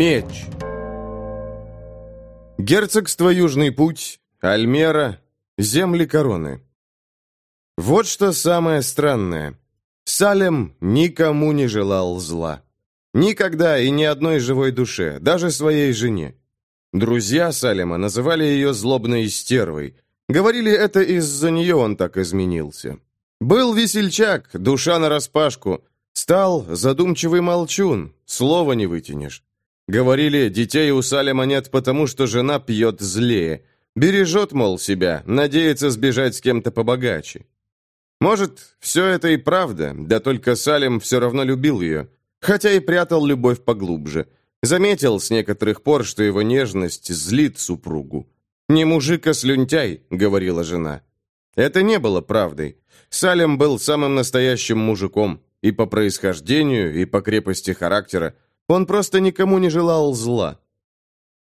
Меч. Герцогство Южный Путь, Альмера, земли короны. Вот что самое странное. Салем никому не желал зла. Никогда и ни одной живой душе, даже своей жене. Друзья Салема называли ее злобной стервой. Говорили, это из-за нее он так изменился. Был весельчак, душа нараспашку. Стал задумчивый молчун, слова не вытянешь. Говорили, детей у Салема нет потому, что жена пьет злее. Бережет, мол, себя, надеется сбежать с кем-то побогаче. Может, все это и правда, да только Салем все равно любил ее, хотя и прятал любовь поглубже. Заметил с некоторых пор, что его нежность злит супругу. «Не мужик, а слюнтяй», — говорила жена. Это не было правдой. Салем был самым настоящим мужиком, и по происхождению, и по крепости характера. Он просто никому не желал зла.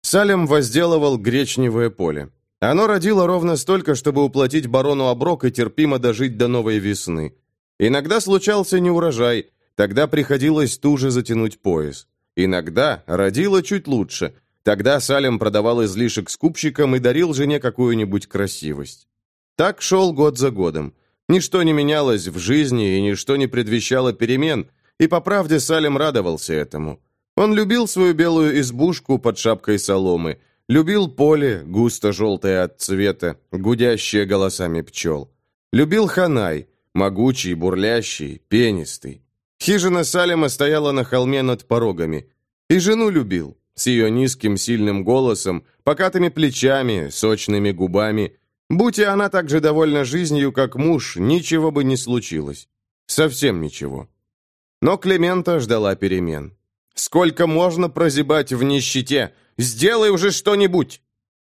Салем возделывал гречневое поле. Оно родило ровно столько, чтобы уплатить барону оброк и терпимо дожить до новой весны. Иногда случался неурожай, тогда приходилось туже затянуть пояс. Иногда родило чуть лучше, тогда Салем продавал излишек скупщикам и дарил жене какую-нибудь красивость. Так шел год за годом. Ничто не менялось в жизни и ничто не предвещало перемен, и по правде Салем радовался этому. Он любил свою белую избушку под шапкой соломы – Любил поле, густо-желтое от цвета, гудящее голосами пчел. Любил Ханай, могучий, бурлящий, пенистый. Хижина Салема стояла на холме над порогами. И жену любил, с ее низким сильным голосом, покатыми плечами, сочными губами. Будь и она так же довольна жизнью, как муж, ничего бы не случилось. Совсем ничего. Но Клемента ждала перемен. Сколько можно прозябать в нищете? Сделай уже что-нибудь!»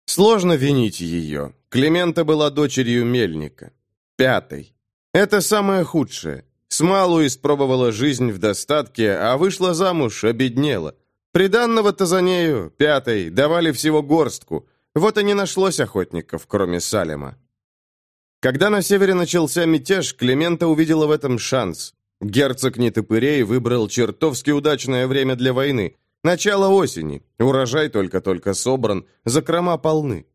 Сложно винить ее. Клемента была дочерью мельника. Пятой. Это самое худшее. Смалу испробовала жизнь в достатке, а вышла замуж, обеднела. Приданного-то за нею, пятой, давали всего горстку. Вот и не нашлось охотников, кроме Салема. Когда на севере начался мятеж, Клемента увидела в этом шанс. Герцог Нетопырей выбрал чертовски удачное время для войны. Начало осени. Урожай только-только собран, закрома полны.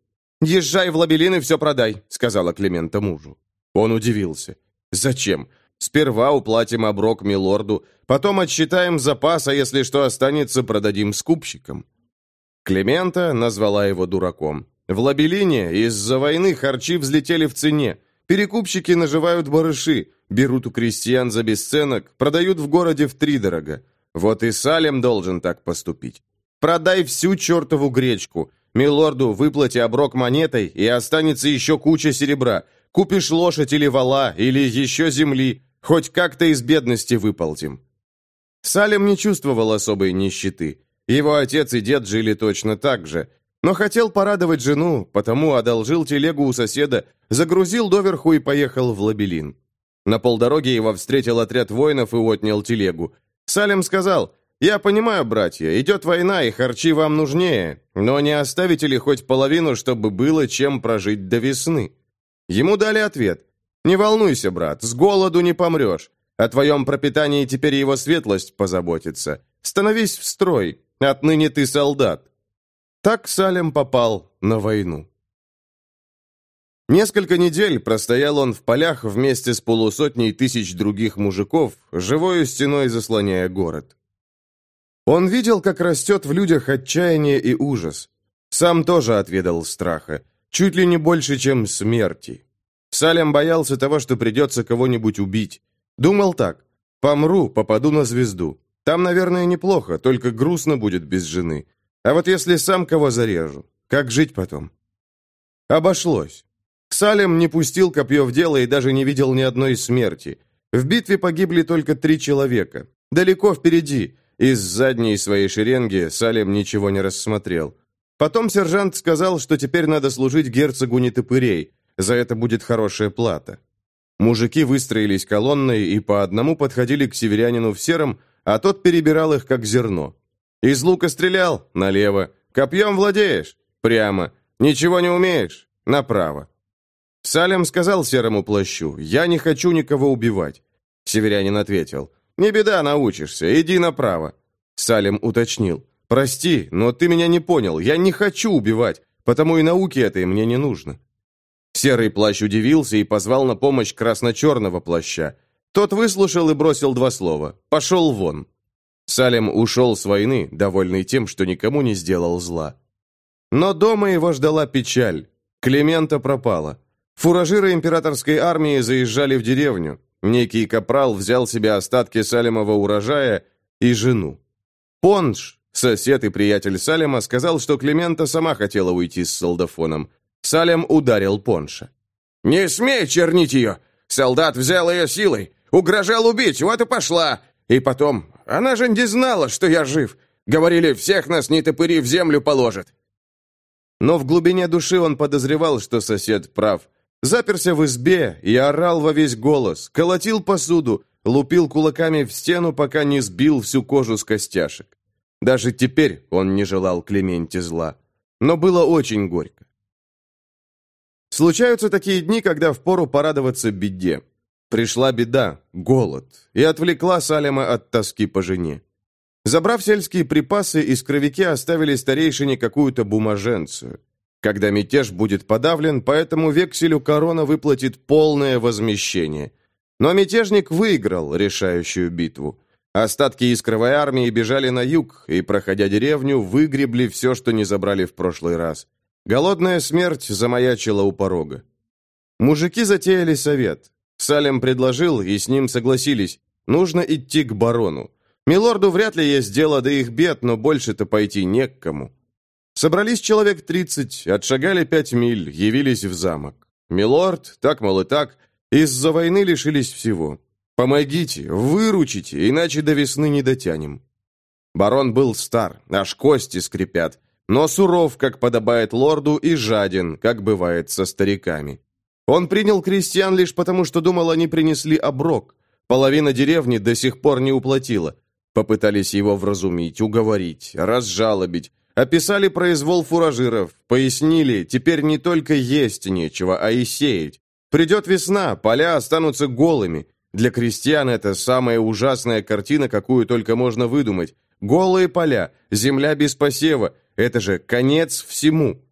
«Езжай в Лабелин и все продай», — сказала Климента мужу. Он удивился. «Зачем? Сперва уплатим оброк милорду, потом отсчитаем запас, а если что останется, продадим скупщикам». Климента назвала его дураком. В Лабелине из-за войны харчи взлетели в цене. Перекупщики наживают барыши, берут у крестьян за бесценок, продают в городе втридорога. Вот и Салем должен так поступить. Продай всю чертову гречку. Милорду выплати оброк монетой, и останется еще куча серебра. Купишь лошадь или вала, или еще земли. Хоть как-то из бедности выползем. Салем не чувствовал особой нищеты. Его отец и дед жили точно так же. Но хотел порадовать жену, потому одолжил телегу у соседа, загрузил доверху и поехал в Лабелин. На полдороге его встретил отряд воинов и отнял телегу. Салем сказал, «Я понимаю, братья, идет война, и харчи вам нужнее, но не оставите ли хоть половину, чтобы было чем прожить до весны?» Ему дали ответ, «Не волнуйся, брат, с голоду не помрешь. О твоем пропитании теперь его светлость позаботится. Становись в строй, отныне ты солдат». Так Салем попал на войну. Несколько недель простоял он в полях вместе с полусотней тысяч других мужиков, живой стеной заслоняя город. Он видел, как растет в людях отчаяние и ужас. Сам тоже отведал страха, чуть ли не больше, чем смерти. Салем боялся того, что придется кого-нибудь убить. Думал так, помру, попаду на звезду. Там, наверное, неплохо, только грустно будет без жены. А вот если сам кого зарежу, как жить потом? Обошлось. Салем не пустил копье в дело и даже не видел ни одной смерти. В битве погибли только три человека. Далеко впереди. Из задней своей шеренги Салем ничего не рассмотрел. Потом сержант сказал, что теперь надо служить герцогу нетопырей. За это будет хорошая плата. Мужики выстроились колонной и по одному подходили к северянину в сером, а тот перебирал их как зерно. Из лука стрелял? Налево. Копьем владеешь? Прямо. Ничего не умеешь? Направо. Салем сказал серому плащу, «Я не хочу никого убивать». Северянин ответил, «Не беда, научишься, иди направо». Салем уточнил, Прости, но ты меня не понял. Я не хочу убивать, потому и науки этой мне не нужно». Серый плащ удивился и позвал на помощь красно-черного плаща. Тот выслушал и бросил два слова. «Пошел вон». Салем ушел с войны, довольный тем, что никому не сделал зла. Но дома его ждала печаль. Клемента пропала. Фуражиры императорской армии заезжали в деревню. Некий капрал взял себе остатки Салемова урожая и жену. Понж, сосед и приятель Салема, сказал, что Клемента сама хотела уйти с солдафоном. Салем ударил Понша. «Не смей чернить ее! Солдат взял ее силой, угрожал убить, вот и пошла! И потом, она же не знала, что я жив! Говорили, всех нас не топыри в землю положат!» Но в глубине души он подозревал, что сосед прав. Заперся в избе и орал во весь голос, колотил посуду, лупил кулаками в стену, пока не сбил всю кожу с костяшек. Даже теперь он не желал Клементе зла. Но было очень горько. Случаются такие дни, когда впору порадоваться беде. Пришла беда, голод, и отвлекла Салема от тоски по жене. Забрав сельские припасы, искровики оставили старейшине какую-то бумаженцию. Когда мятеж будет подавлен, по этому векселю корона выплатит полное возмещение. Но мятежник выиграл решающую битву. Остатки искровой армии бежали на юг, и, проходя деревню, выгребли все, что не забрали в прошлый раз. Голодная смерть замаячила у порога. Мужики затеяли совет. Салем предложил, и с ним согласились. Нужно идти к барону. Милорду вряд ли есть дело до их бед, но больше-то пойти не к кому. Собрались человек тридцать, отшагали пять миль, явились в замок. Милорд, так, мол, и так, из-за войны лишились всего. Помогите, выручите, иначе до весны не дотянем. Барон был стар, аж кости скрипят, но суров, как подобает лорду, и жаден, как бывает со стариками. Он принял крестьян лишь потому, что думал, они принесли оброк. Половина деревни до сих пор не уплатила. Попытались его вразумить, уговорить, разжалобить, Описали произвол фуражиров, пояснили, теперь не только есть нечего, а и сеять. Придет весна, поля останутся голыми. Для крестьян это самая ужасная картина, какую только можно выдумать. Голые поля, земля без посева – это же конец всему.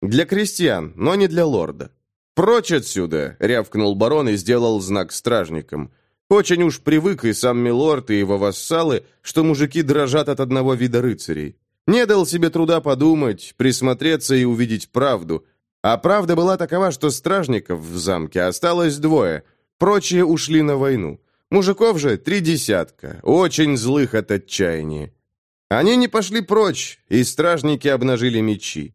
Для крестьян, но не для лорда. «Прочь отсюда!» – рявкнул барон и сделал знак стражникам. Очень уж привык и сам милорд, и его вассалы, что мужики дрожат от одного вида рыцарей. Не дал себе труда подумать, присмотреться и увидеть правду. А правда была такова, что стражников в замке осталось двое, прочие ушли на войну. Мужиков же три десятка, очень злых от отчаяния. Они не пошли прочь, и стражники обнажили мечи.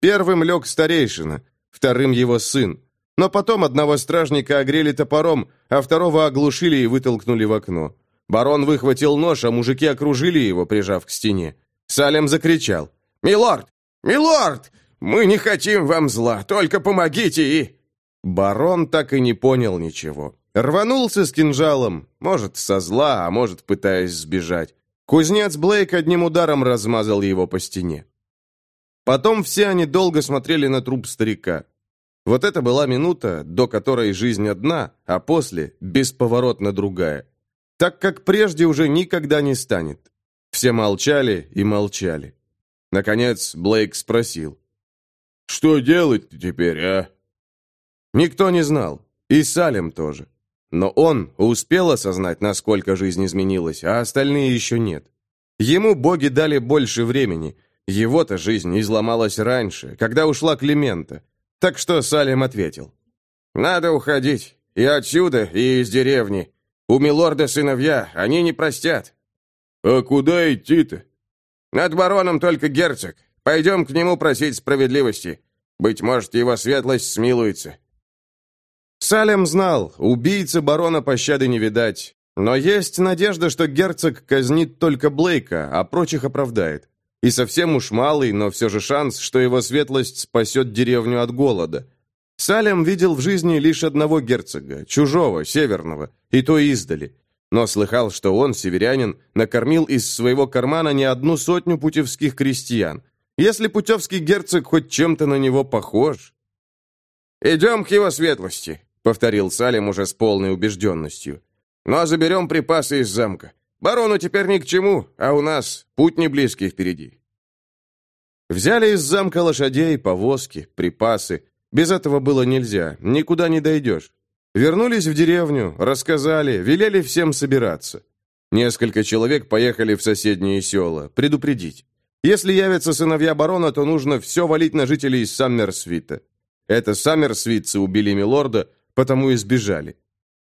Первым лег старейшина, вторым его сын. Но потом одного стражника огрели топором, а второго оглушили и вытолкнули в окно. Барон выхватил нож, а мужики окружили его, прижав к стене. Салем закричал. «Милорд! Милорд! Мы не хотим вам зла, только помогите и...» Барон так и не понял ничего. Рванулся с кинжалом, может, со зла, а может, пытаясь сбежать. Кузнец Блейк одним ударом размазал его по стене. Потом все они долго смотрели на труп старика. Вот это была минута, до которой жизнь одна, а после бесповоротно другая. Так как прежде уже никогда не станет. Все молчали и молчали. Наконец Блейк спросил. «Что делать теперь, а?» Никто не знал, и Салем тоже. Но он успел осознать, насколько жизнь изменилась, а остальные еще нет. Ему боги дали больше времени. Его-то жизнь изломалась раньше, когда ушла Климента. Так что Салем ответил. «Надо уходить. И отсюда, и из деревни. У Милорда сыновья, они не простят. «А куда идти-то?» «Над бароном только герцог. Пойдем к нему просить справедливости. Быть может, его светлость смилуется». Салем знал, убийцы барона пощады не видать. Но есть надежда, что герцог казнит только Блейка, а прочих оправдает. И совсем уж малый, но все же шанс, что его светлость спасет деревню от голода. Салем видел в жизни лишь одного герцога, чужого, северного, и то издали но слыхал, что он, северянин, накормил из своего кармана не одну сотню путевских крестьян. Если путевский герцог хоть чем-то на него похож... «Идем к его светлости», — повторил Салим уже с полной убежденностью. «Но заберем припасы из замка. Барону теперь ни к чему, а у нас путь не близкий впереди». Взяли из замка лошадей, повозки, припасы. Без этого было нельзя, никуда не дойдешь. Вернулись в деревню, рассказали, велели всем собираться. Несколько человек поехали в соседние села, предупредить. Если явятся сыновья барона, то нужно все валить на жителей Саммерсвита. Это саммерсвитцы убили милорда, потому и сбежали.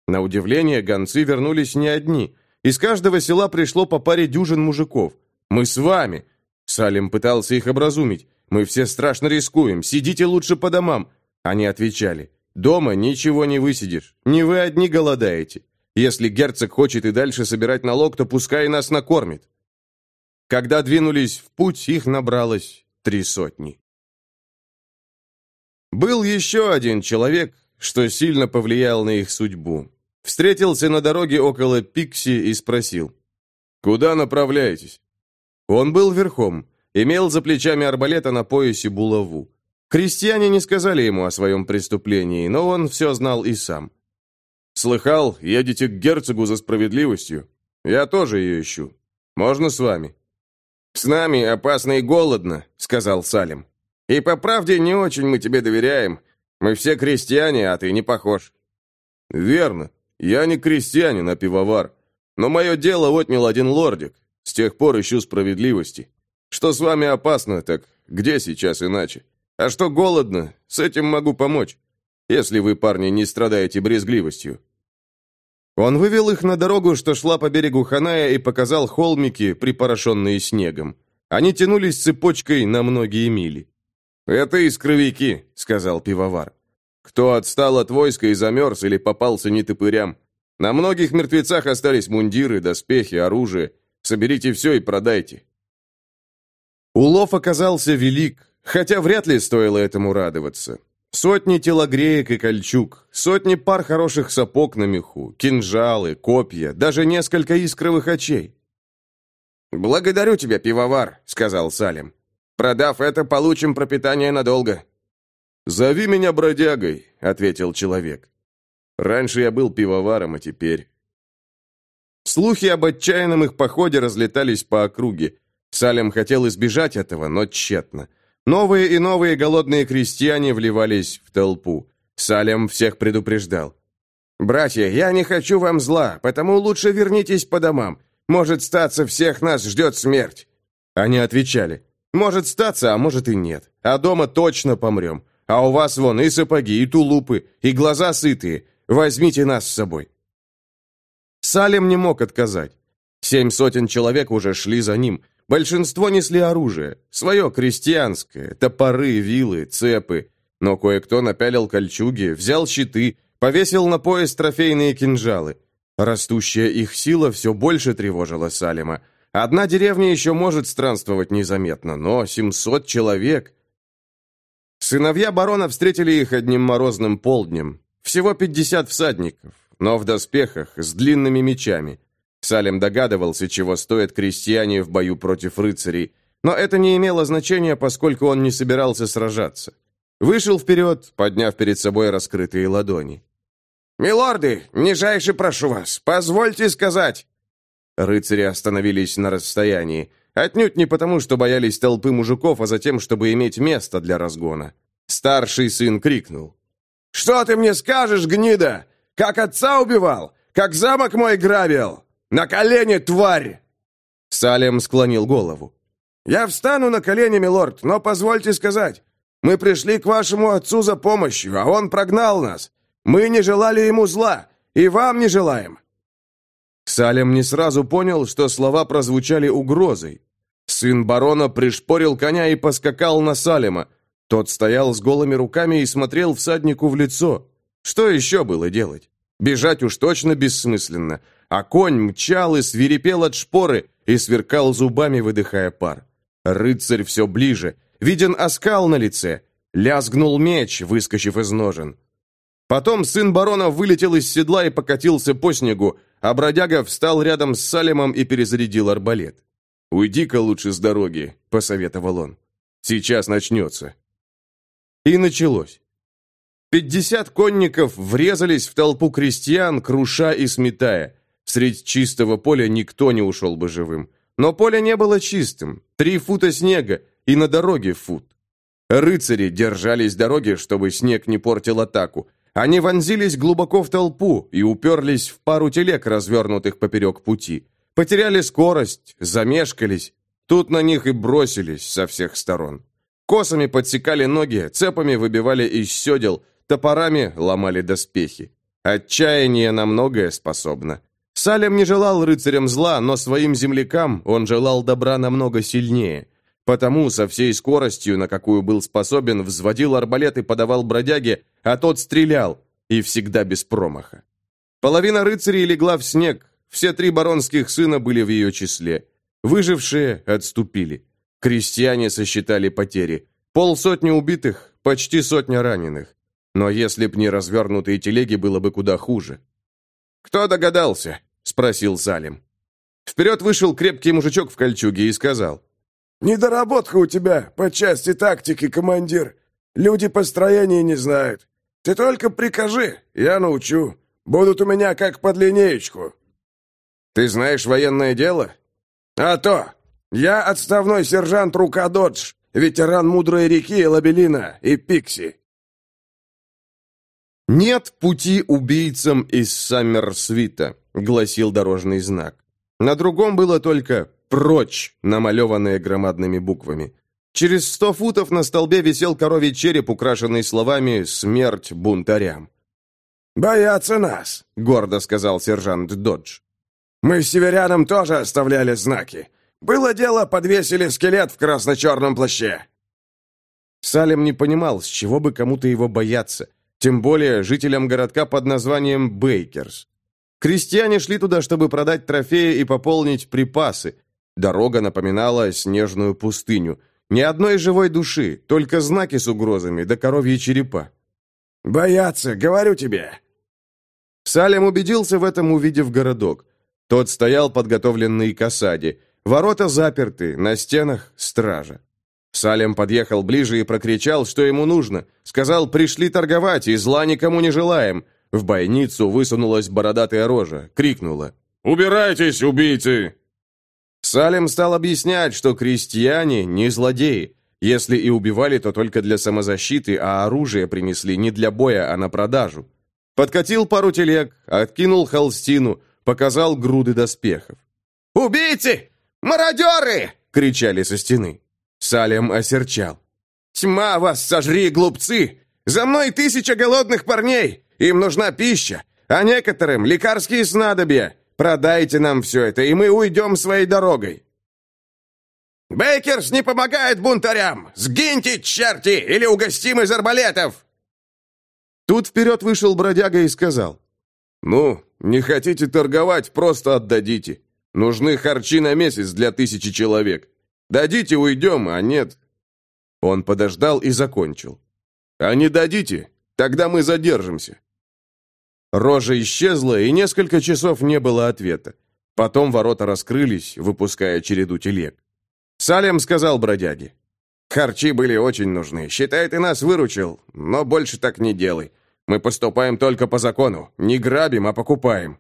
На удивление, гонцы вернулись не одни. Из каждого села пришло по паре дюжин мужиков. «Мы с вами!» Салим пытался их образумить. «Мы все страшно рискуем, сидите лучше по домам!» Они отвечали. «Дома ничего не высидишь, не вы одни голодаете. Если герцог хочет и дальше собирать налог, то пускай нас накормит». Когда двинулись в путь, их набралось три сотни. Был еще один человек, что сильно повлиял на их судьбу. Встретился на дороге около Пикси и спросил, «Куда направляетесь?» Он был верхом, имел за плечами арбалета на поясе булаву. Крестьяне не сказали ему о своем преступлении, но он все знал и сам. «Слыхал, едете к герцогу за справедливостью? Я тоже ее ищу. Можно с вами?» «С нами опасно и голодно», — сказал Салим. «И по правде не очень мы тебе доверяем. Мы все крестьяне, а ты не похож». «Верно. Я не крестьянин, а пивовар. Но мое дело отнял один лордик. С тех пор ищу справедливости. Что с вами опасно, так где сейчас иначе? А что голодно, с этим могу помочь, если вы, парни, не страдаете брезгливостью». Он вывел их на дорогу, что шла по берегу Ханая, и показал холмики, припорошенные снегом. Они тянулись цепочкой на многие мили. «Это искровики», — сказал пивовар. «Кто отстал от войска и замерз или попался нетопырям? На многих мертвецах остались мундиры, доспехи, оружие. Соберите все и продайте». Улов оказался велик, хотя вряд ли стоило этому радоваться. Сотни телогреек и кольчуг, сотни пар хороших сапог на меху, кинжалы, копья, даже несколько искровых очей. «Благодарю тебя, пивовар», — сказал Салим. «Продав это, получим пропитание надолго». «Зови меня бродягой», — ответил человек. «Раньше я был пивоваром, а теперь...» Слухи об отчаянном их походе разлетались по округе. Салем хотел избежать этого, но тщетно. Новые и новые голодные крестьяне вливались в толпу. Салем всех предупреждал. «Братья, я не хочу вам зла, потому лучше вернитесь по домам. Может, статься, всех нас ждет смерть». Они отвечали. «Может, статься, а может и нет. А дома точно помрем. А у вас вон и сапоги, и тулупы, и глаза сытые. Возьмите нас с собой». Салем не мог отказать. Семь сотен человек уже шли за ним. Большинство несли оружие, свое крестьянское, топоры, вилы, цепы. Но кое-кто напялил кольчуги, взял щиты, повесил на пояс трофейные кинжалы. Растущая их сила все больше тревожила Салима. Одна деревня еще может странствовать незаметно, но 700 человек... Сыновья барона встретили их одним морозным полднем. Всего 50 всадников, но в доспехах, с длинными мечами. Салем догадывался, чего стоят крестьяне в бою против рыцарей, но это не имело значения, поскольку он не собирался сражаться. Вышел вперед, подняв перед собой раскрытые ладони. «Милорды, нижайше прошу вас, позвольте сказать!» Рыцари остановились на расстоянии. Отнюдь не потому, что боялись толпы мужиков, а затем, чтобы иметь место для разгона. Старший сын крикнул. «Что ты мне скажешь, гнида? Как отца убивал? Как замок мой грабил? «На колени, тварь!» Салем склонил голову. «Я встану на колени, милорд, но позвольте сказать. Мы пришли к вашему отцу за помощью, а он прогнал нас. Мы не желали ему зла, и вам не желаем». Салем не сразу понял, что слова прозвучали угрозой. Сын барона пришпорил коня и поскакал на Салема. Тот стоял с голыми руками и смотрел всаднику в лицо. Что еще было делать? Бежать уж точно бессмысленно а конь мчал и свирепел от шпоры и сверкал зубами, выдыхая пар. Рыцарь все ближе, виден оскал на лице, лязгнул меч, выскочив из ножен. Потом сын барона вылетел из седла и покатился по снегу, а бродяга встал рядом с Салемом и перезарядил арбалет. «Уйди-ка лучше с дороги», — посоветовал он. «Сейчас начнется». И началось. Пятьдесят конников врезались в толпу крестьян, круша и сметая. Средь чистого поля никто не ушел бы живым. Но поле не было чистым. Три фута снега, и на дороге фут. Рыцари держались дороги, чтобы снег не портил атаку. Они вонзились глубоко в толпу и уперлись в пару телег, развернутых поперек пути. Потеряли скорость, замешкались. Тут на них и бросились со всех сторон. Косами подсекали ноги, цепами выбивали из седел, топорами ломали доспехи. Отчаяние на многое способно. Салем не желал рыцарям зла, но своим землякам он желал добра намного сильнее. Потому со всей скоростью, на какую был способен, взводил арбалет и подавал бродяге, а тот стрелял, и всегда без промаха. Половина рыцарей легла в снег, все три баронских сына были в ее числе. Выжившие отступили. Крестьяне сосчитали потери. Полсотни убитых, почти сотня раненых. Но если б не развернутые телеги, было бы куда хуже. «Кто догадался?» — спросил Салим. Вперед вышел крепкий мужичок в кольчуге и сказал. «Недоработка у тебя по части тактики, командир. Люди построения не знают. Ты только прикажи, я научу. Будут у меня как под линеечку». «Ты знаешь военное дело?» «А то! Я отставной сержант Рука Додж, ветеран Мудрой реки, Лабелина и Пикси». «Нет пути убийцам из Саммерсвита», — гласил дорожный знак. На другом было только «Прочь!», намалеванное громадными буквами. Через сто футов на столбе висел коровий череп, украшенный словами «Смерть бунтарям». «Боятся нас», — гордо сказал сержант Додж. «Мы с северянам тоже оставляли знаки. Было дело, подвесили скелет в красно-черном плаще». Салем не понимал, с чего бы кому-то его бояться, тем более жителям городка под названием Бейкерс. Крестьяне шли туда, чтобы продать трофеи и пополнить припасы, Дорога напоминала снежную пустыню. Ни одной живой души, только знаки с угрозами, да коровьи черепа. «Боятся, говорю тебе!» Салем убедился в этом, увидев городок. Тот стоял подготовленный к осаде. Ворота заперты, на стенах стража. Салем подъехал ближе и прокричал, что ему нужно. Сказал, пришли торговать, и зла никому не желаем. В бойницу высунулась бородатая рожа, крикнула. «Убирайтесь, убийцы!» Салем стал объяснять, что крестьяне не злодеи. Если и убивали, то только для самозащиты, а оружие принесли не для боя, а на продажу. Подкатил пару телег, откинул холстину, показал груды доспехов. «Убийцы! Мародеры!» — кричали со стены. Салем осерчал. «Тьма вас сожри, глупцы! За мной тысяча голодных парней! Им нужна пища, а некоторым лекарские снадобья. Продайте нам все это, и мы уйдем своей дорогой». «Бейкерс не помогает бунтарям! Сгиньте, черти, или угостим из арбалетов!» Тут вперед вышел бродяга и сказал. «Ну, не хотите торговать, просто отдадите. Нужны харчи на месяц для тысячи человек. Дадите, уйдем, а нет...» Он подождал и закончил. «А не дадите, тогда мы задержимся». Рожа исчезла, и несколько часов не было ответа. Потом ворота раскрылись, выпуская череду телег. Салем сказал бродяге. «Харчи были очень нужны. Считай, ты нас выручил, но больше так не делай. Мы поступаем только по закону. Не грабим, а покупаем».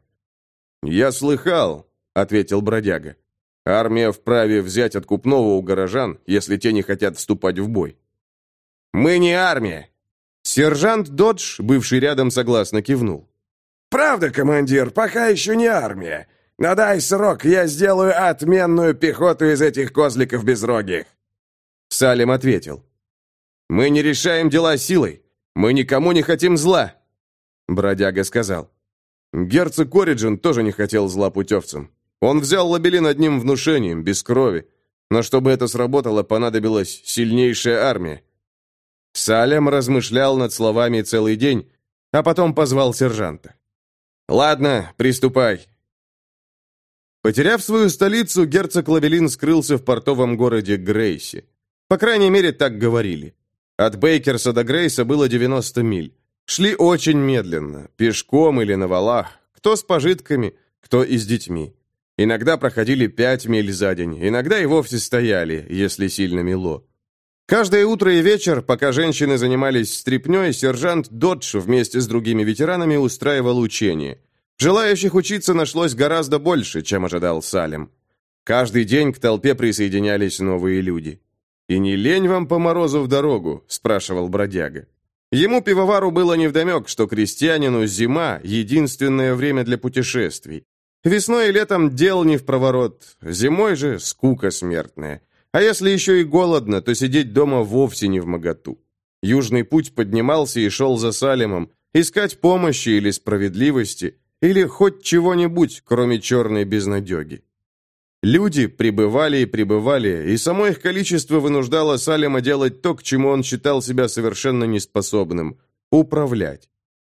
«Я слыхал», — ответил бродяга. «Армия вправе взять откупного у горожан, если те не хотят вступать в бой». «Мы не армия!» Сержант Додж, бывший рядом, согласно кивнул. «Правда, командир, пока еще не армия. Но дай срок, я сделаю отменную пехоту из этих козликов безрогих». Салим ответил. «Мы не решаем дела силой. Мы никому не хотим зла». Бродяга сказал. Герцог Ориджин тоже не хотел зла путевцам. Он взял лабелин одним внушением, без крови. Но чтобы это сработало, понадобилась сильнейшая армия. Салем размышлял над словами целый день, а потом позвал сержанта. «Ладно, приступай». Потеряв свою столицу, герцог Лавелин скрылся в портовом городе Грейси. По крайней мере, так говорили. От Бейкерса до Грейса было 90 миль. Шли очень медленно, пешком или на валах, кто с пожитками, кто и с детьми. Иногда проходили 5 миль за день, иногда и вовсе стояли, если сильно мело. Каждое утро и вечер, пока женщины занимались стряпнёй, сержант Додж вместе с другими ветеранами устраивал учения. Желающих учиться нашлось гораздо больше, чем ожидал Салем. Каждый день к толпе присоединялись новые люди. «И не лень вам по морозу в дорогу?» – спрашивал бродяга. Ему, пивовару, было невдомек, что крестьянину зима – единственное время для путешествий. Весной и летом дел не в проворот, зимой же скука смертная. А если еще и голодно, то сидеть дома вовсе не в моготу. Южный путь поднимался и шел за Салемом, искать помощи или справедливости, или хоть чего-нибудь, кроме черной безнадеги. Люди прибывали и прибывали, и само их количество вынуждало Салема делать то, к чему он считал себя совершенно неспособным – управлять.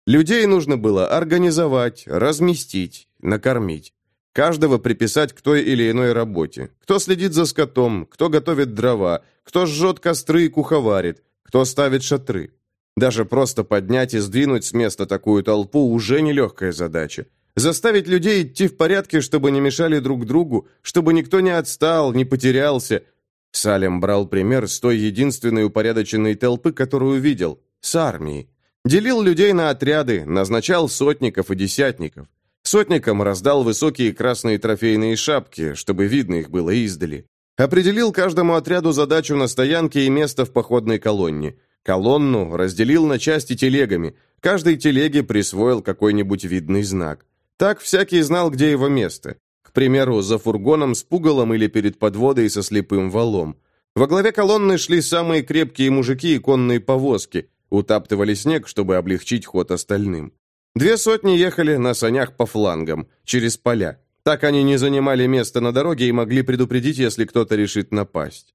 Людей нужно было организовать, разместить, накормить. Каждого приписать к той или иной работе. Кто следит за скотом, кто готовит дрова, кто жжет костры и куховарит, кто ставит шатры. Даже просто поднять и сдвинуть с места такую толпу уже нелегкая задача. Заставить людей идти в порядке, чтобы не мешали друг другу, чтобы никто не отстал, не потерялся. Салем брал пример с той единственной упорядоченной толпы, которую видел, с армией. Делил людей на отряды, назначал сотников и десятников. Сотникам раздал высокие красные трофейные шапки, чтобы видно их было издали. Определил каждому отряду задачу на стоянке и место в походной колонне. Колонну разделил на части телегами. Каждой телеге присвоил какой-нибудь видный знак. Так всякий знал, где его место. К примеру, за фургоном с пугалом или перед подводой со слепым валом. Во главе колонны шли самые крепкие мужики и конные повозки, утаптывали снег, чтобы облегчить ход остальным. Две сотни ехали на санях по флангам, через поля. Так они не занимали место на дороге и могли предупредить, если кто-то решит напасть.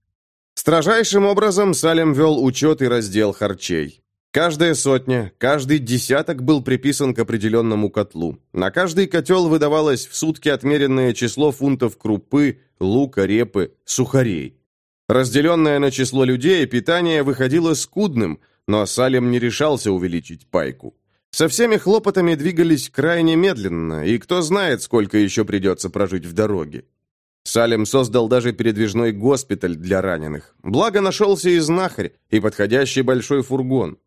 Строжайшим образом Салем вел учет и раздел харчей. Каждая сотня, каждый десяток был приписан к определенному котлу. На каждый котел выдавалось в сутки отмеренное число фунтов крупы, лука, репы, сухарей. Разделенное на число людей, питание выходило скудным, но Салем не решался увеличить пайку. Со всеми хлопотами двигались крайне медленно, и кто знает, сколько еще придется прожить в дороге. Салем создал даже передвижной госпиталь для раненых. Благо нашелся и знахарь, и подходящий большой фургон.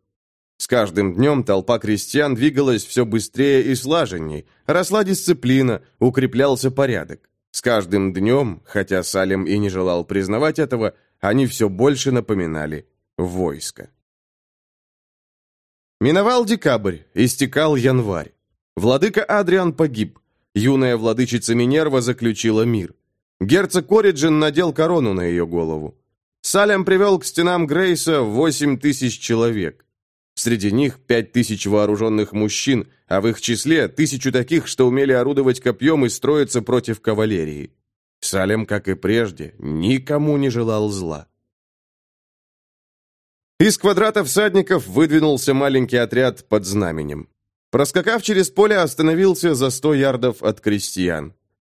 С каждым днем толпа крестьян двигалась все быстрее и слаженней, росла дисциплина, укреплялся порядок. С каждым днем, хотя Салем и не желал признавать этого, они все больше напоминали войско. Миновал декабрь, истекал январь. Владыка Адриан погиб. Юная владычица Минерва заключила мир. Герцог Ориджин надел корону на ее голову. Салем привел к стенам Грейса восемь тысяч человек. Среди них пять тысяч вооруженных мужчин, а в их числе тысячу таких, что умели орудовать копьем и строиться против кавалерии. Салем, как и прежде, никому не желал зла. Из квадрата всадников выдвинулся маленький отряд под знаменем. Проскакав через поле, остановился за сто ярдов от крестьян.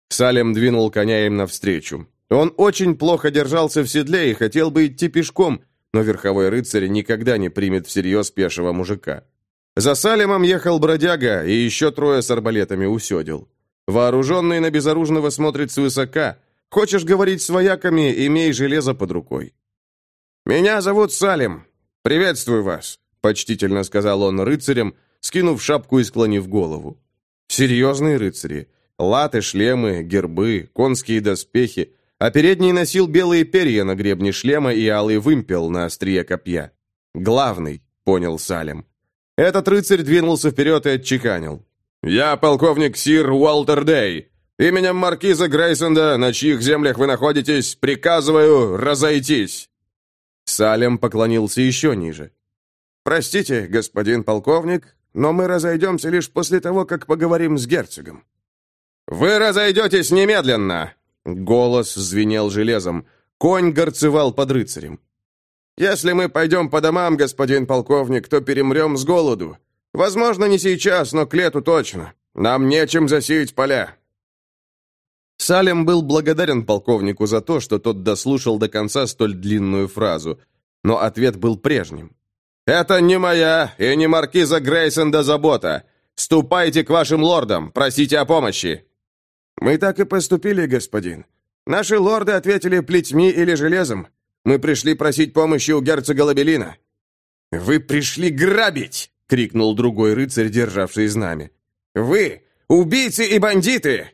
Салем двинул коня им навстречу. Он очень плохо держался в седле и хотел бы идти пешком, но верховой рыцарь никогда не примет всерьез пешего мужика. За Салемом ехал бродяга, и еще трое с арбалетами усёдил. Вооруженный на безоружного смотрит свысока. Хочешь говорить с вояками, имей железо под рукой. «Меня зовут Салем. Приветствую вас», — почтительно сказал он рыцарям, скинув шапку и склонив голову. Серьезные рыцари. Латы, шлемы, гербы, конские доспехи, а передний носил белые перья на гребне шлема и алый вымпел на острие копья. «Главный», — понял Салем. Этот рыцарь двинулся вперед и отчеканил. «Я полковник Сир Уолтер Дей. Именем маркиза Грейсонда, на чьих землях вы находитесь, приказываю разойтись». Салем поклонился еще ниже. «Простите, господин полковник, но мы разойдемся лишь после того, как поговорим с герцогом». «Вы разойдетесь немедленно!» Голос звенел железом. Конь горцевал под рыцарем. «Если мы пойдем по домам, господин полковник, то перемрем с голоду. Возможно, не сейчас, но к лету точно. Нам нечем засеять поля». Салем был благодарен полковнику за то, что тот дослушал до конца столь длинную фразу, но ответ был прежним. «Это не моя и не маркиза Грейсенда забота. Ступайте к вашим лордам, просите о помощи». «Мы так и поступили, господин. Наши лорды ответили плетьми или железом. Мы пришли просить помощи у герцога Лабелина». «Вы пришли грабить!» — крикнул другой рыцарь, державший знамя. «Вы, Убийцы и бандиты!»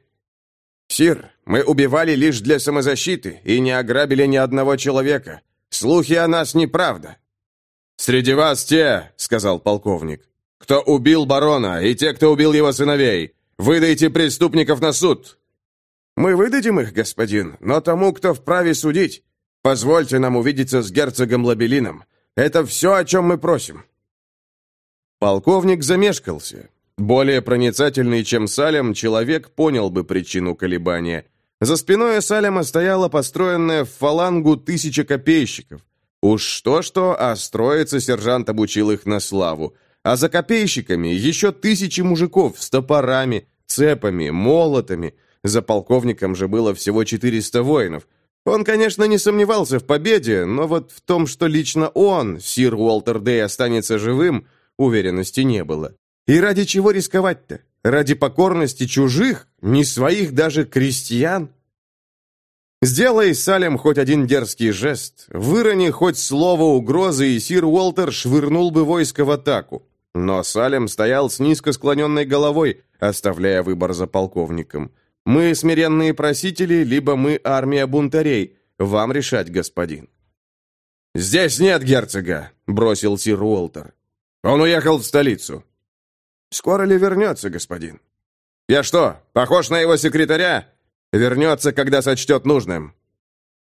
«Сир, мы убивали лишь для самозащиты и не ограбили ни одного человека. Слухи о нас неправда». «Среди вас те, — сказал полковник, — кто убил барона и те, кто убил его сыновей. Выдайте преступников на суд!» «Мы выдадим их, господин, но тому, кто вправе судить. Позвольте нам увидеться с герцогом Лабелином. Это все, о чем мы просим». Полковник замешкался. Более проницательный, чем Салем, человек понял бы причину колебания. За спиной Салема стояла построенная в фалангу тысяча копейщиков. Уж что-что, а строиться сержант обучил их на славу. А за копейщиками еще тысячи мужиков с топорами, цепами, молотами. За полковником же было всего 400 воинов. Он, конечно, не сомневался в победе, но вот в том, что лично он, сир Уолтер Дэй, останется живым, уверенности не было. И ради чего рисковать-то? Ради покорности чужих, не своих даже крестьян? Сделай Салем хоть один дерзкий жест, вырони хоть слово угрозы, и сир Уолтер швырнул бы войско в атаку. Но Салем стоял с низко склоненной головой, оставляя выбор за полковником. «Мы смиренные просители, либо мы армия бунтарей. Вам решать, господин». «Здесь нет герцога», — бросил сир Уолтер. «Он уехал в столицу». «Скоро ли вернется, господин?» «Я что, похож на его секретаря? Вернется, когда сочтет нужным».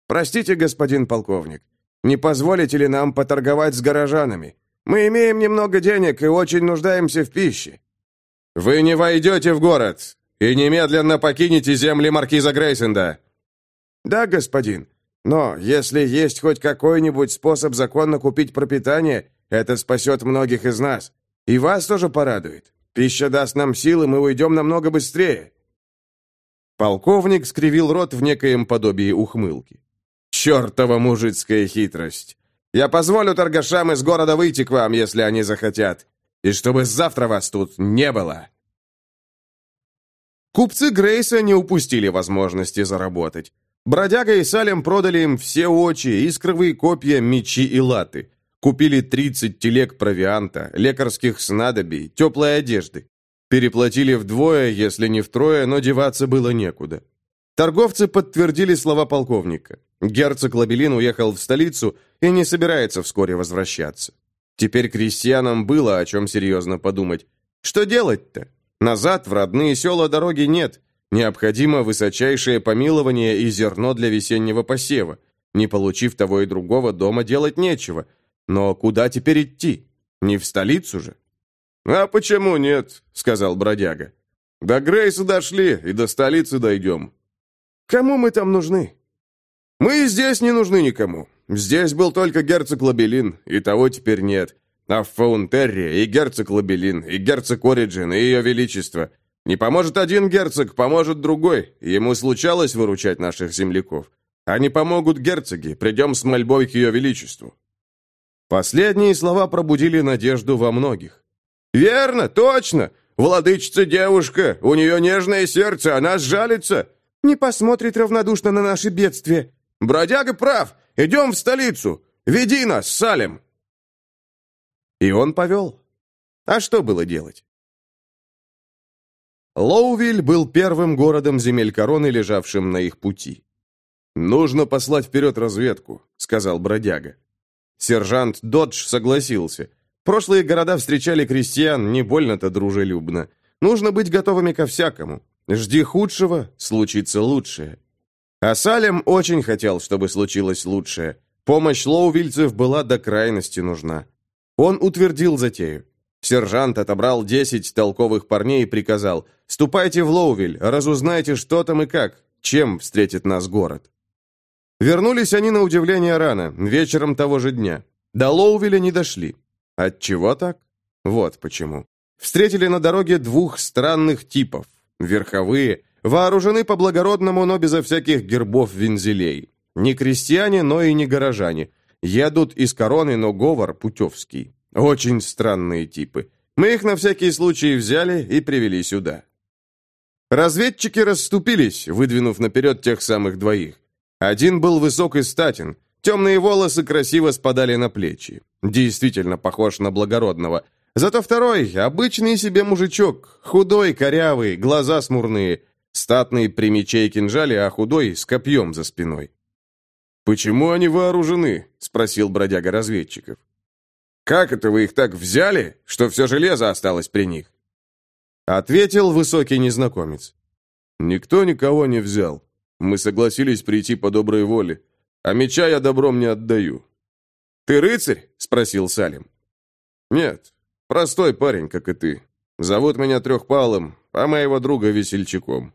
«Простите, господин полковник, не позволите ли нам поторговать с горожанами? Мы имеем немного денег и очень нуждаемся в пище». «Вы не войдете в город и немедленно покинете земли маркиза Грейсенда». «Да, господин. Но если есть хоть какой-нибудь способ законно купить пропитание, это спасет многих из нас. И вас тоже порадует. Пища даст нам силы, мы уйдем намного быстрее». Полковник скривил рот в некоем подобии ухмылки. «Чертова мужицкая хитрость! Я позволю торгашам из города выйти к вам, если они захотят. И чтобы завтра вас тут не было!» Купцы Грейса не упустили возможности заработать. Бродяга и Салем продали им все очи, искровые копья, мечи и латы. Купили 30 телег провианта, лекарских снадобий, теплой одежды. Переплатили вдвое, если не втрое, но деваться было некуда. Торговцы подтвердили слова полковника. Герцог Лабелин уехал в столицу и не собирается вскоре возвращаться. Теперь крестьянам было о чем серьезно подумать. Что делать-то? Назад в родные села дороги нет. Необходимо высочайшее помилование и зерно для весеннего посева. Не получив того и другого, дома делать нечего. Но куда теперь идти? Не в столицу же? «А почему нет?» — сказал бродяга. «До Грейса дошли, и до столицы дойдем». «Кому мы там нужны?» Мы здесь не нужны никому. Здесь был только герцог Лабелин, и того теперь нет. А в Фаунтерре и герцог Лабелин, и герцог Ориджин, и ее величество. Не поможет один герцог, поможет другой. Ему случалось выручать наших земляков. Не помогут герцоги, придем с мольбой к ее величеству». Последние слова пробудили надежду во многих. «Верно, точно! Владычица девушка, у нее нежное сердце, она сжалится!» «Не посмотрит равнодушно на наши бедствия!» «Бродяга прав! Идем в столицу! Веди нас, Салем!» И он повел. А что было делать? Лоувиль был первым городом земель короны, лежавшим на их пути. «Нужно послать вперед разведку», — сказал бродяга. Сержант Додж согласился. Прошлые города встречали крестьян не больно-то дружелюбно. Нужно быть готовыми ко всякому. Жди худшего, случится лучшее. А Салем очень хотел, чтобы случилось лучшее. Помощь лоувильцев была до крайности нужна. Он утвердил затею. Сержант отобрал десять толковых парней и приказал «Ступайте в Лоувиль, разузнайте, что там и как, чем встретит нас город». Вернулись они на удивление рано, вечером того же дня. До Лоувиля не дошли. Отчего так? Вот почему. Встретили на дороге двух странных типов. Верховые, Вооружены по-благородному, но безо всяких гербов-вензелей. Не крестьяне, но и не горожане. Едут из короны, но говор путевский. Очень странные типы. Мы их на всякий случай взяли и привели сюда. Разведчики расступились, выдвинув наперед тех самых двоих. Один был высок и статен. Темные волосы красиво спадали на плечи. Действительно похож на благородного. Зато второй — обычный себе мужичок, худой, корявый, глаза смурные, статный при мече и кинжале, а худой с копьем за спиной. «Почему они вооружены?» — спросил бродяга разведчиков. «Как это вы их так взяли, что все железо осталось при них?» Ответил высокий незнакомец. «Никто никого не взял. Мы согласились прийти по доброй воле, а меча я добром не отдаю». «Ты рыцарь?» — спросил Салим. «Нет, простой парень, как и ты. Зовут меня Трехпалым, а моего друга Весельчаком».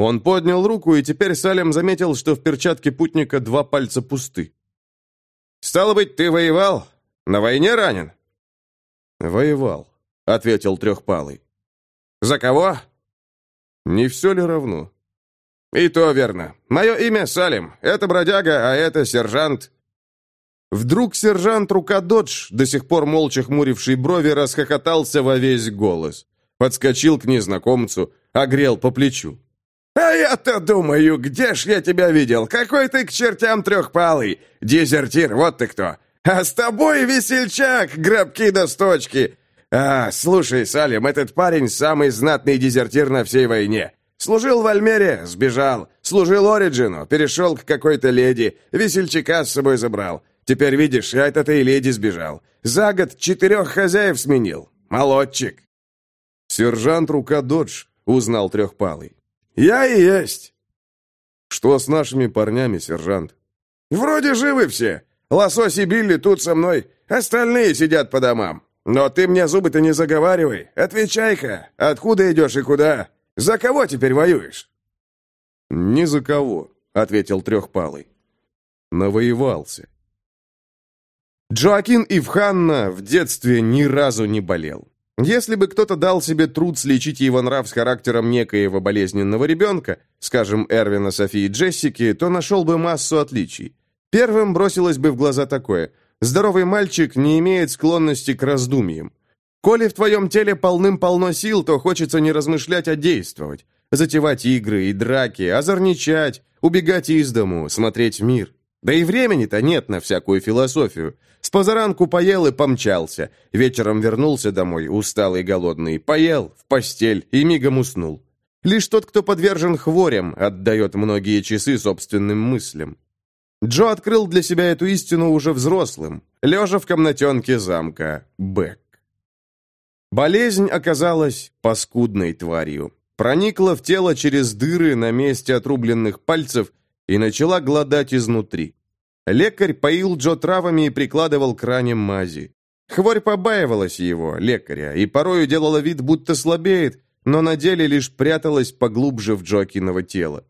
Он поднял руку, и теперь Салем заметил, что в перчатке путника два пальца пусты. «Стало быть, ты воевал? На войне ранен?» «Воевал», — ответил Трехпалый. «За кого?» «Не все ли равно?» «И то верно. Мое имя Салим. Это бродяга, а это сержант...» Вдруг сержант Рукододж, до сих пор молча хмуривший брови, расхохотался во весь голос. Подскочил к незнакомцу, огрел по плечу. «А я-то думаю, где ж я тебя видел? Какой ты к чертям трехпалый! Дезертир, вот ты кто! А с тобой весельчак, гробки до! А, слушай, Салим, этот парень самый знатный дезертир на всей войне. Служил в Альмере, сбежал. Служил Ориджину, перешел к какой-то леди, весельчака с собой забрал. Теперь видишь, я от этой леди сбежал. За год четырех хозяев сменил. Молодчик. Сержант Рука узнал трехпалый. Я и есть. Что с нашими парнями, сержант? Вроде живы все. Лосось и Билли тут со мной. Остальные сидят по домам. Но ты мне зубы-то не заговаривай. Отвечай-ка, откуда идешь и куда? За кого теперь воюешь?» «Ни за кого», — ответил Трехпалый. «Навоевался». Джоакин Ивханна в детстве ни разу не болел. Если бы кто-то дал себе труд слечить его нрав с характером некоего болезненного ребенка, скажем, Эрвина, Софии Джессики, то нашел бы массу отличий. Первым бросилось бы в глаза такое. Здоровый мальчик не имеет склонности к раздумьям. Коли в твоем теле полным-полно сил, то хочется не размышлять, а действовать. Затевать игры и драки, озорничать, убегать из дому, смотреть мир. Да и времени-то нет на всякую философию. С позаранку поел и помчался. Вечером вернулся домой, усталый и голодный, поел, в постель и мигом уснул. Лишь тот, кто подвержен хворям, отдает многие часы собственным мыслям. Джо открыл для себя эту истину уже взрослым, лежа в комнатенке замка Бэк. Болезнь оказалась паскудной тварью. Проникла в тело через дыры на месте отрубленных пальцев и начала глодать изнутри. Лекарь поил Джо травами и прикладывал к ране мази. Хворь побаивалась его, лекаря, и порою делала вид, будто слабеет, но на деле лишь пряталась поглубже в Джоакиново тело.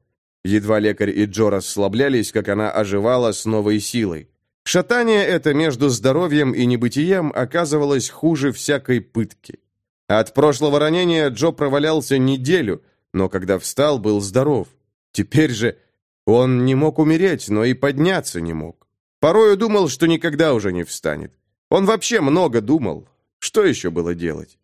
Едва лекарь и Джо расслаблялись, как она оживала с новой силой. Шатание это между здоровьем и небытием оказывалось хуже всякой пытки. От прошлого ранения Джо провалялся неделю, но когда встал, был здоров. Теперь же он не мог умереть, но и подняться не мог. Порою думал, что никогда уже не встанет. Он вообще много думал. Что еще было делать?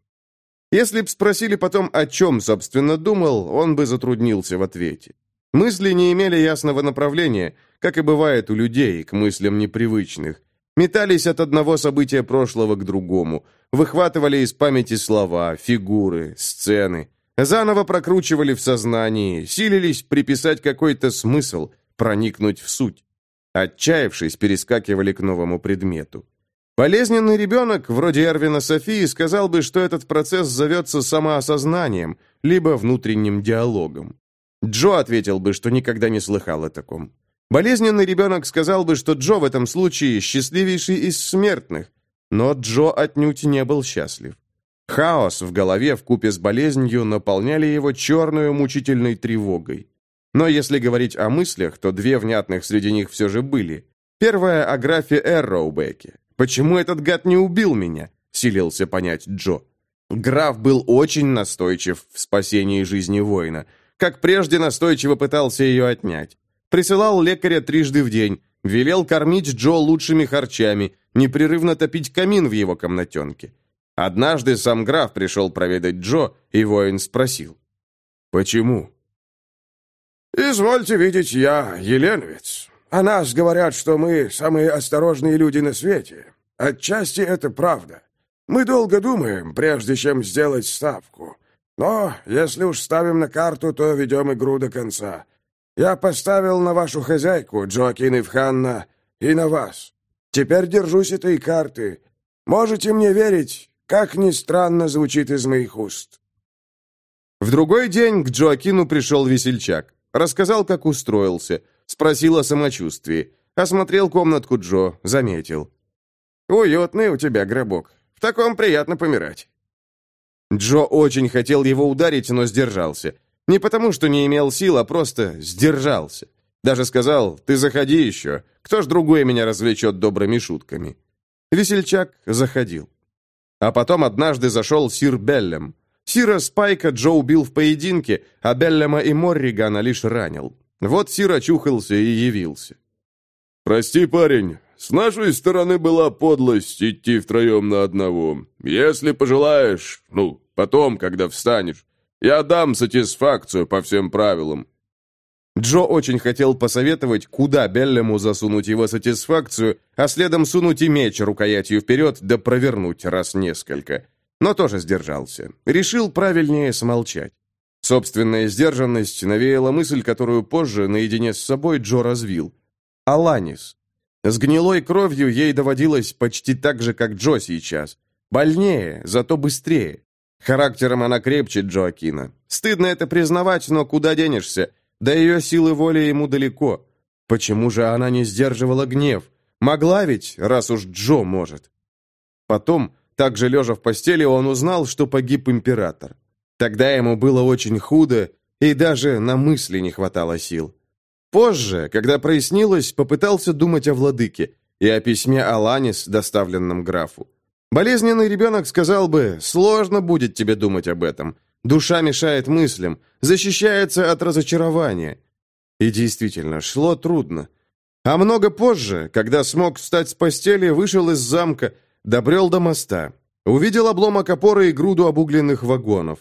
Если б спросили потом, о чем, собственно, думал, он бы затруднился в ответе. Мысли не имели ясного направления, как и бывает у людей, к мыслям непривычных. Метались от одного события прошлого к другому, выхватывали из памяти слова, фигуры, сцены, заново прокручивали в сознании, силились приписать какой-то смысл, проникнуть в суть. Отчаявшись, перескакивали к новому предмету. Болезненный ребенок, вроде Эрвина Софии, сказал бы, что этот процесс зовется самоосознанием, либо внутренним диалогом. Джо ответил бы, что никогда не слыхал о таком. Болезненный ребенок сказал бы, что Джо в этом случае счастливейший из смертных, но Джо отнюдь не был счастлив. Хаос в голове вкупе с болезнью наполняли его черную мучительной тревогой. Но если говорить о мыслях, то две внятных среди них все же были. Первая о графе Эрроубеке. «Почему этот гад не убил меня?» – силился понять Джо. Граф был очень настойчив в спасении жизни воина – как прежде настойчиво пытался ее отнять. Присылал лекаря трижды в день, велел кормить Джо лучшими харчами, непрерывно топить камин в его комнатенке. Однажды сам граф пришел проведать Джо, и воин спросил. «Почему?» «Извольте видеть, я еленовец. О нас говорят, что мы самые осторожные люди на свете. Отчасти это правда. Мы долго думаем, прежде чем сделать ставку. Но если уж ставим на карту, то ведем игру до конца. Я поставил на вашу хозяйку, Джоакин Ивханна, и на вас. Теперь держусь этой карты. Можете мне верить, как ни странно звучит из моих уст». В другой день к Джоакину пришел весельчак. Рассказал, как устроился. Спросил о самочувствии. Осмотрел комнатку Джо, заметил. «Уютный у тебя гробок. В таком приятно помирать». Джо очень хотел его ударить, но сдержался. Не потому, что не имел сил, а просто сдержался. Даже сказал, ты заходи еще, кто ж другой меня развлечет добрыми шутками. Весельчак заходил. А потом однажды зашел сир Беллем. Сира Спайка Джо убил в поединке, а Беллема и Морригана лишь ранил. Вот Сир очухался и явился. «Прости, парень, с нашей стороны была подлость идти втроем на одного. Если пожелаешь, ну, потом, когда встанешь, я дам сатисфакцию по всем правилам». Джо очень хотел посоветовать, куда Беллему засунуть его сатисфакцию, а следом сунуть и меч рукоятью вперед, да провернуть раз несколько. Но тоже сдержался. Решил правильнее смолчать. Собственная сдержанность навеяла мысль, которую позже, наедине с собой, Джо развил. Аланис. С гнилой кровью ей доводилось почти так же, как Джо сейчас. Больнее, зато быстрее. Характером она крепче Джоакина. Стыдно это признавать, но куда денешься? До ее силы воли ему далеко. Почему же она не сдерживала гнев? Могла ведь, раз уж Джо может. Потом, также лежа в постели, он узнал, что погиб император. Тогда ему было очень худо, и даже на мысли не хватало сил. Позже, когда прояснилось, попытался думать о владыке и о письме Аланис, доставленном графу. Болезненный ребенок сказал бы, сложно будет тебе думать об этом. Душа мешает мыслям, защищается от разочарования. И действительно, шло трудно. А много позже, когда смог встать с постели, вышел из замка, добрел до моста. Увидел обломок опоры и груду обугленных вагонов.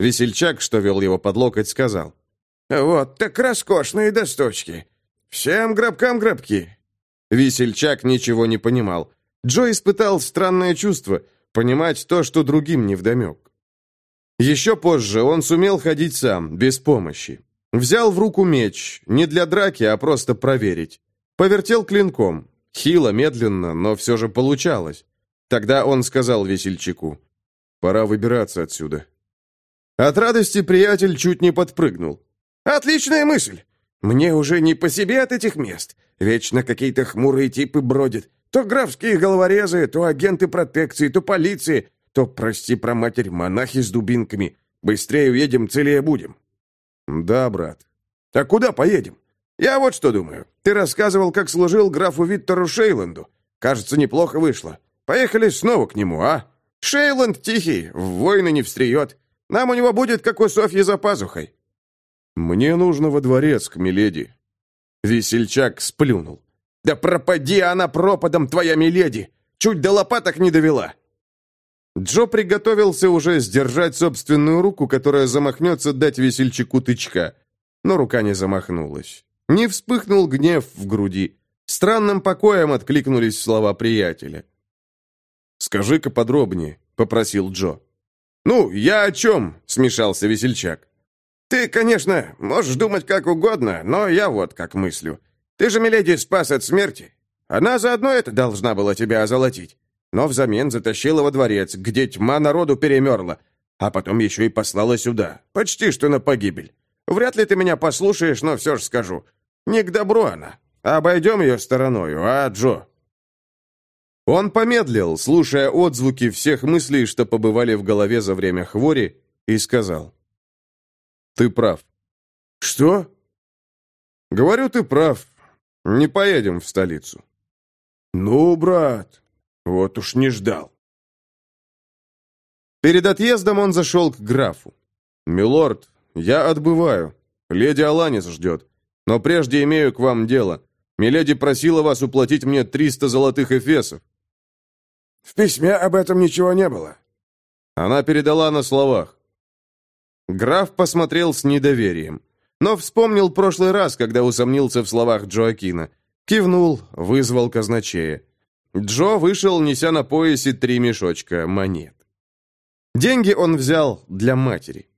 Весельчак, что вел его под локоть, сказал. «Вот так роскошные досточки. Всем гробкам гробки». Весельчак ничего не понимал. Джо испытал странное чувство — понимать то, что другим невдомек. Еще позже он сумел ходить сам, без помощи. Взял в руку меч, не для драки, а просто проверить. Повертел клинком. Хило, медленно, но все же получалось. Тогда он сказал весельчаку, «Пора выбираться отсюда». От радости приятель чуть не подпрыгнул. «Отличная мысль! Мне уже не по себе от этих мест. Вечно какие-то хмурые типы бродят. То графские головорезы, то агенты протекции, то полиции. То, прости про матерь, монахи с дубинками. Быстрее уедем, целее будем». «Да, брат». «А куда поедем? Я вот что думаю. Ты рассказывал, как служил графу Виктору Шейланду. Кажется, неплохо вышло. Поехали снова к нему, а? Шейланд тихий, в войны не встреет. Нам у него будет, как у Софьи за пазухой». «Мне нужно во дворец к Миледи». Весельчак сплюнул. «Да пропади она пропадом, твоя Миледи! Чуть до лопаток не довела!» Джо приготовился уже сдержать собственную руку, которая замахнется дать весельчаку тычка. Но рука не замахнулась. Не вспыхнул гнев в груди. Странным покоем откликнулись слова приятеля. «Скажи-ка подробнее», — попросил Джо. «Ну, я о чем?» — смешался весельчак. «Ты, конечно, можешь думать как угодно, но я вот как мыслю. Ты же, миледи, спас от смерти. Она заодно это должна была тебя озолотить но взамен затащила во дворец, где тьма народу перемерла, а потом еще и послала сюда, почти что на погибель. Вряд ли ты меня послушаешь, но все же скажу. Не к добру она. Обойдем ее стороною, а, Джо?» Он помедлил, слушая отзвуки всех мыслей, что побывали в голове за время хвори, и сказал. «Ты прав». «Что?» «Говорю, ты прав. Не поедем в столицу». «Ну, брат, вот уж не ждал. Перед отъездом он зашел к графу. «Милорд, я отбываю. Леди Аланис ждет. Но прежде имею к вам дело. Миледи просила вас уплатить мне триста золотых эфесов». «В письме об этом ничего не было». Она передала на словах. Граф посмотрел с недоверием, но вспомнил прошлый раз, когда усомнился в словах Джоакина. Кивнул, вызвал казначея. Джо вышел, неся на поясе три мешочка монет. Деньги он взял для матери.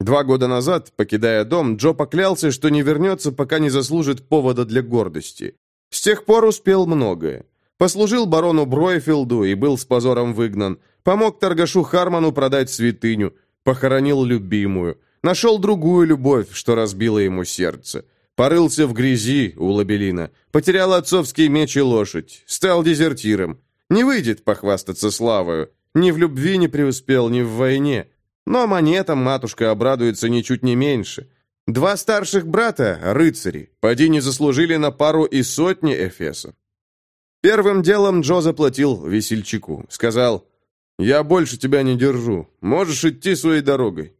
Два года назад, покидая дом, Джо поклялся, что не вернется, пока не заслужит повода для гордости. С тех пор успел многое. Послужил барону Бройфилду и был с позором выгнан. Помог торгашу Харману продать святыню. Похоронил любимую. Нашел другую любовь, что разбила ему сердце. Порылся в грязи у Лабелина. Потерял отцовский меч и лошадь. Стал дезертиром. Не выйдет похвастаться славою. Ни в любви не преуспел, ни в войне. Но монетам матушка обрадуется ничуть не меньше. Два старших брата, рыцари, поди не заслужили на пару и сотни эфесов. Первым делом Джо заплатил весельчаку. Сказал, «Я больше тебя не держу. Можешь идти своей дорогой».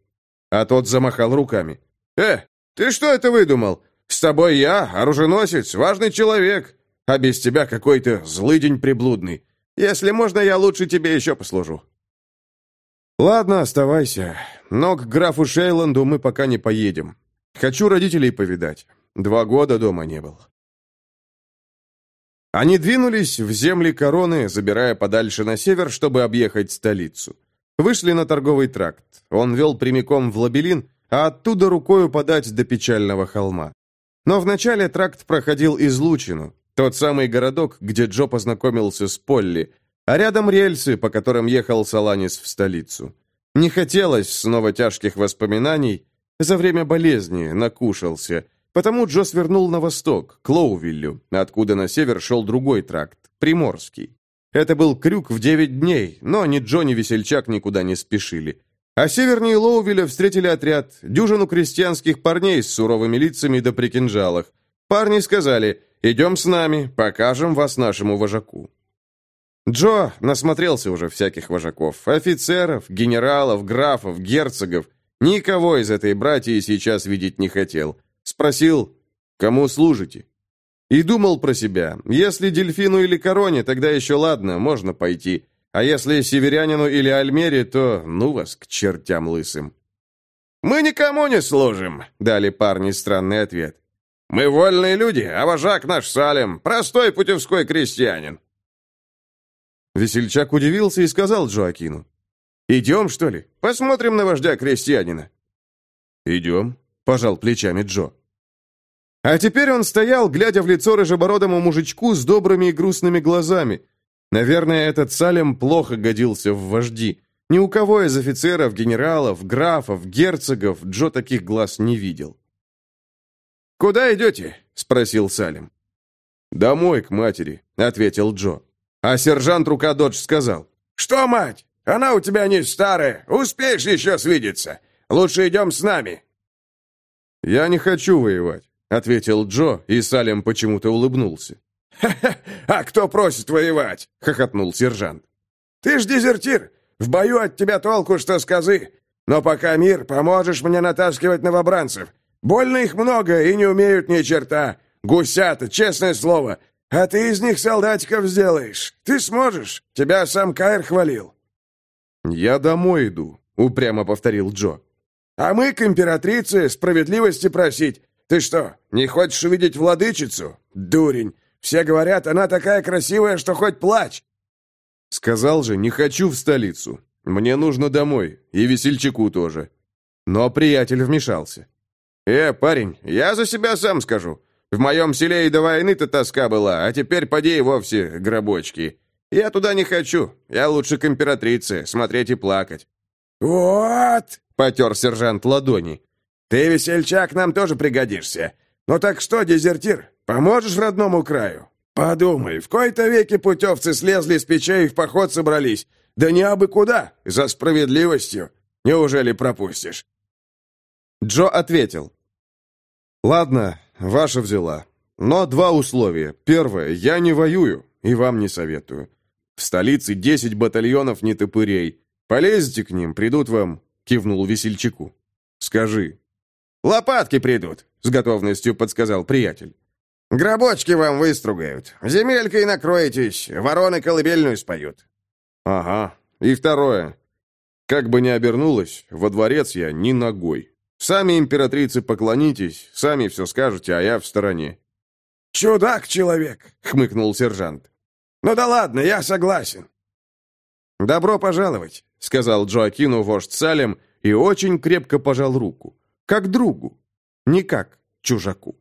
А тот замахал руками. «Э, ты что это выдумал? С тобой я, оруженосец, важный человек, а без тебя какой-то злыдень приблудный. Если можно, я лучше тебе еще послужу». «Ладно, оставайся, но к графу Шейланду мы пока не поедем. Хочу родителей повидать. Два года дома не был». Они двинулись в земли короны, забирая подальше на север, чтобы объехать столицу. Вышли на торговый тракт. Он вел прямиком в Лабелин, а оттуда рукою подать до печального холма. Но вначале тракт проходил излучину, тот самый городок, где Джо познакомился с Полли, а рядом рельсы, по которым ехал Саланис в столицу. Не хотелось снова тяжких воспоминаний, за время болезни накушался, потому Джо свернул на восток, к Лоувиллю, откуда на север шел другой тракт, Приморский. Это был крюк в девять дней, но ни Джо, ни Весельчак никуда не спешили. А севернее Лоувилля встретили отряд, дюжину крестьянских парней с суровыми лицами да при кинжалах. Парни сказали, идем с нами, покажем вас нашему вожаку. Джо насмотрелся уже всяких вожаков, офицеров, генералов, графов, герцогов. Никого из этой братьи сейчас видеть не хотел. Спросил, кому служите? И думал про себя, если дельфину или короне, тогда еще ладно, можно пойти. А если северянину или альмере, то ну вас к чертям лысым. «Мы никому не служим», — дали парни странный ответ. «Мы вольные люди, а вожак наш Салем, простой путевской крестьянин». Весельчак удивился и сказал Джоакину. «Идем, что ли? Посмотрим на вождя крестьянина». «Идем», — пожал плечами Джо. А теперь он стоял, глядя в лицо рыжебородому мужичку с добрыми и грустными глазами. Наверное, этот Салем плохо годился в вожди. Ни у кого из офицеров, генералов, графов, герцогов Джо таких глаз не видел. «Куда идете?» — спросил Салем. «Домой, к матери», — ответил Джо. А сержант Рукадодж сказал. «Что, мать? Она у тебя не старая. Успеешь еще свидеться. Лучше идем с нами». «Я не хочу воевать. — ответил Джо, и Салем почему-то улыбнулся. «Ха-ха! А кто просит воевать?» — хохотнул сержант. «Ты ж дезертир! В бою от тебя толку, что сказы! Но пока мир, поможешь мне натаскивать новобранцев. Больно их много и не умеют ни черта. Гусята, честное слово. А ты из них солдатиков сделаешь. Ты сможешь. Тебя сам Кайр хвалил». «Я домой иду», — упрямо повторил Джо. «А мы к императрице справедливости просить. Ты что, не хочешь увидеть владычицу? Дурень! Все говорят, она такая красивая, что хоть плачь!» «Сказал же, не хочу в столицу. Мне нужно домой, и весельчаку тоже». Но приятель вмешался. «Э, парень, я за себя сам скажу. В моем селе и до войны-то тоска была, а теперь поди и вовсе гробочки. Я туда не хочу. Я лучше к императрице, смотреть и плакать». «Вот!» — потер сержант ладони. Ты, весельчак, нам тоже пригодишься. Ну так что, дезертир, поможешь родному краю? Подумай, в кои-то веки путевцы слезли с печей и в поход собрались. Да не абы куда, за справедливостью. Неужели пропустишь?» Джо ответил. «Ладно, ваша взяла. Но два условия. Первое, я не воюю, и вам не советую. В столице десять батальонов нетопырей. Полезете к ним, придут вам...» Кивнул весельчаку. «Скажи, «Лопатки придут», — с готовностью подсказал приятель. «Гробочки вам выстругают. Земелькой накроетесь, вороны колыбельную споют». «Ага. И второе. Как бы ни обернулось, во дворец я ни ногой. Сами императрице поклонитесь, сами все скажете, а я в стороне». «Чудак человек», — хмыкнул сержант. Ну да ладно, я согласен». «Добро пожаловать», — сказал Джоакину вождь Салем и очень крепко пожал руку. Как другу, не как чужаку.